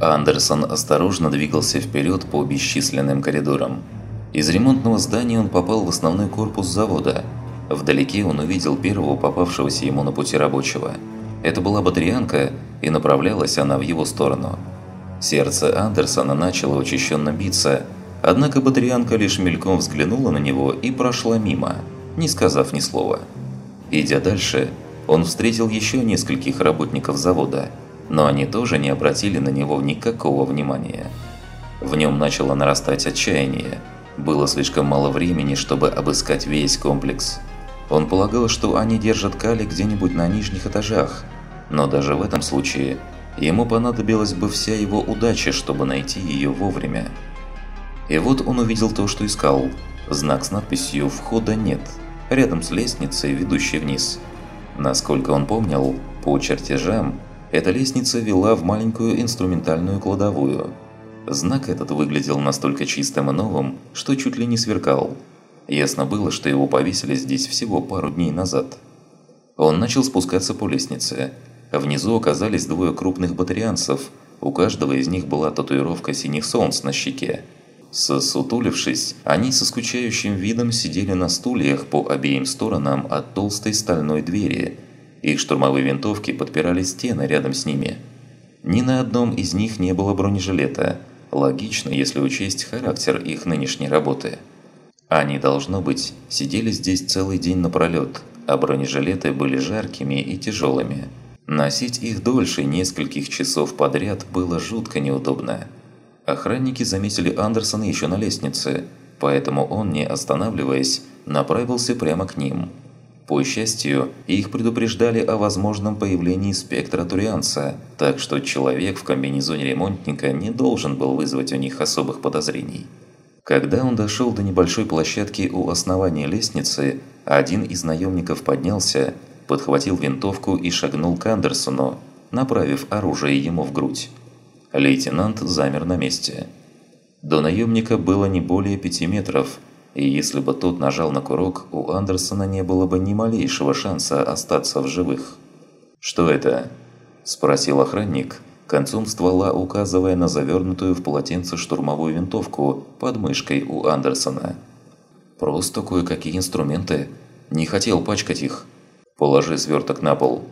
Андерсон осторожно двигался вперед по бесчисленным коридорам. Из ремонтного здания он попал в основной корпус завода. Вдалеке он увидел первого попавшегося ему на пути рабочего. Это была батарианка, и направлялась она в его сторону. Сердце Андерсона начало учащенно биться, однако батарианка лишь мельком взглянула на него и прошла мимо, не сказав ни слова. Идя дальше, он встретил еще нескольких работников завода, но они тоже не обратили на него никакого внимания. В нем начало нарастать отчаяние. Было слишком мало времени, чтобы обыскать весь комплекс. Он полагал, что они держат Кали где-нибудь на нижних этажах, но даже в этом случае ему понадобилась бы вся его удача, чтобы найти ее вовремя. И вот он увидел то, что искал. Знак с надписью «Входа нет», рядом с лестницей, ведущей вниз. Насколько он помнил, по чертежам, эта лестница вела в маленькую инструментальную кладовую. Знак этот выглядел настолько чистым и новым, что чуть ли не сверкал. Ясно было, что его повесили здесь всего пару дней назад. Он начал спускаться по лестнице. Внизу оказались двое крупных батарианцев, у каждого из них была татуировка синих солнц на щеке. Сосутулившись, они со скучающим видом сидели на стульях по обеим сторонам от толстой стальной двери. Их штурмовые винтовки подпирали стены рядом с ними. Ни на одном из них не было бронежилета. Логично, если учесть характер их нынешней работы. Они, должно быть, сидели здесь целый день напролет, а бронежилеты были жаркими и тяжелыми. Носить их дольше нескольких часов подряд было жутко неудобно. Охранники заметили Андерсона еще на лестнице, поэтому он, не останавливаясь, направился прямо к ним. По счастью, их предупреждали о возможном появлении спектра Турианца, так что человек в комбинезоне ремонтника не должен был вызвать у них особых подозрений. Когда он дошел до небольшой площадки у основания лестницы, один из наемников поднялся, подхватил винтовку и шагнул к Андерсону, направив оружие ему в грудь. Лейтенант замер на месте. До наемника было не более пяти метров, и если бы тот нажал на курок, у Андерсона не было бы ни малейшего шанса остаться в живых. «Что это?» – спросил охранник, концом ствола указывая на завернутую в полотенце штурмовую винтовку под мышкой у Андерсона. «Просто кое-какие инструменты. Не хотел пачкать их. Положи сверток на пол».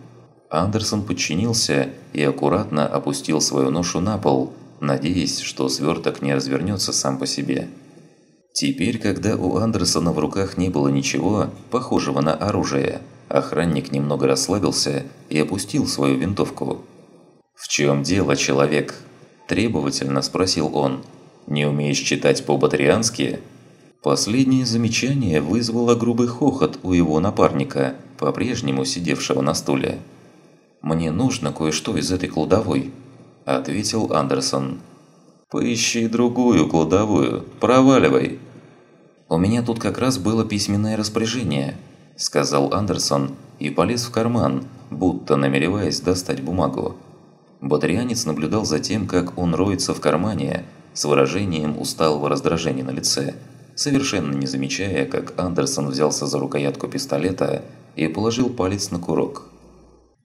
Андерсон подчинился и аккуратно опустил свою ношу на пол, надеясь, что сверток не развернется сам по себе. Теперь, когда у Андерсона в руках не было ничего, похожего на оружие, охранник немного расслабился и опустил свою винтовку. «В чем дело, человек?» – требовательно спросил он. «Не умеешь читать по-батариански?» Последнее замечание вызвало грубый хохот у его напарника, по-прежнему сидевшего на стуле. «Мне нужно кое-что из этой кладовой», – ответил Андерсон. «Поищи другую кладовую. Проваливай». «У меня тут как раз было письменное распоряжение», – сказал Андерсон и полез в карман, будто намереваясь достать бумагу. Батарианец наблюдал за тем, как он роется в кармане, с выражением усталого раздражения на лице, совершенно не замечая, как Андерсон взялся за рукоятку пистолета и положил палец на курок.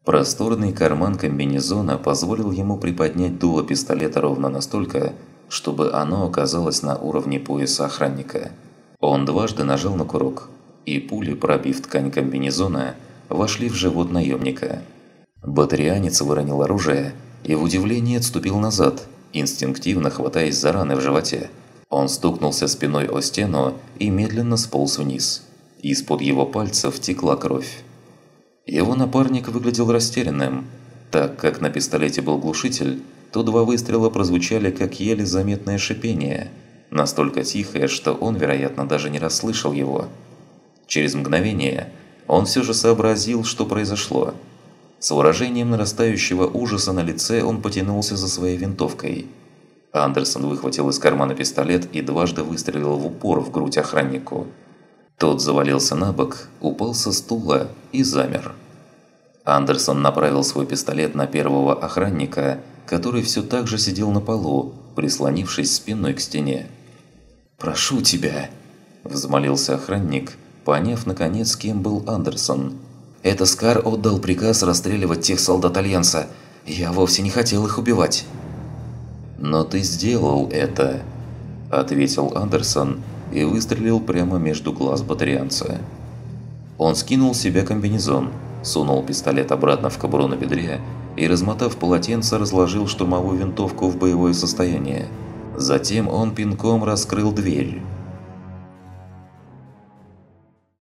Просторный карман комбинезона позволил ему приподнять дуло пистолета ровно настолько, чтобы оно оказалось на уровне пояса охранника. Он дважды нажал на курок, и пули, пробив ткань комбинезона, вошли в живот наемника. Батарианец выронил оружие и в удивлении отступил назад, инстинктивно хватаясь за раны в животе. Он стукнулся спиной о стену и медленно сполз вниз. Из-под его пальцев текла кровь. Его напарник выглядел растерянным. Так как на пистолете был глушитель, то два выстрела прозвучали как еле заметное шипение, настолько тихое, что он, вероятно, даже не расслышал его. Через мгновение он все же сообразил, что произошло. С выражением нарастающего ужаса на лице он потянулся за своей винтовкой. Андерсон выхватил из кармана пистолет и дважды выстрелил в упор в грудь охраннику. Тот завалился на бок, упал со стула и замер. Андерсон направил свой пистолет на первого охранника, который все так же сидел на полу, прислонившись спиной к стене. «Прошу тебя!» – взмолился охранник, поняв наконец, кем был Андерсон. «Это Скар отдал приказ расстреливать тех солдат Альянса. Я вовсе не хотел их убивать». «Но ты сделал это», – ответил Андерсон и выстрелил прямо между глаз батарианца. Он скинул с себя комбинезон, сунул пистолет обратно в кобуру на бедре и, размотав полотенце, разложил штурмовую винтовку в боевое состояние. Затем он пинком раскрыл дверь.